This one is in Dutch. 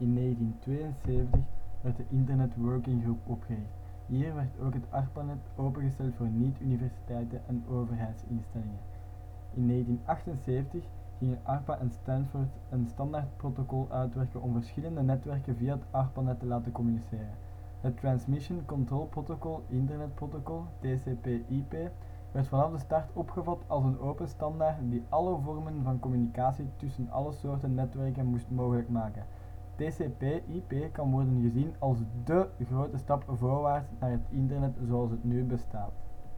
In 1972 werd de Internet Working Group opgericht. Hier werd ook het ARPANET opengesteld voor niet-universiteiten en overheidsinstellingen. In 1978 gingen ARPA en Stanford een standaardprotocol uitwerken om verschillende netwerken via het ARPANET te laten communiceren. Het Transmission Control Protocol Internetprotocol (TCP/IP) werd vanaf de start opgevat als een open standaard die alle vormen van communicatie tussen alle soorten netwerken moest mogelijk maken. TCP/IP kan worden gezien als dé grote stap voorwaarts naar het internet zoals het nu bestaat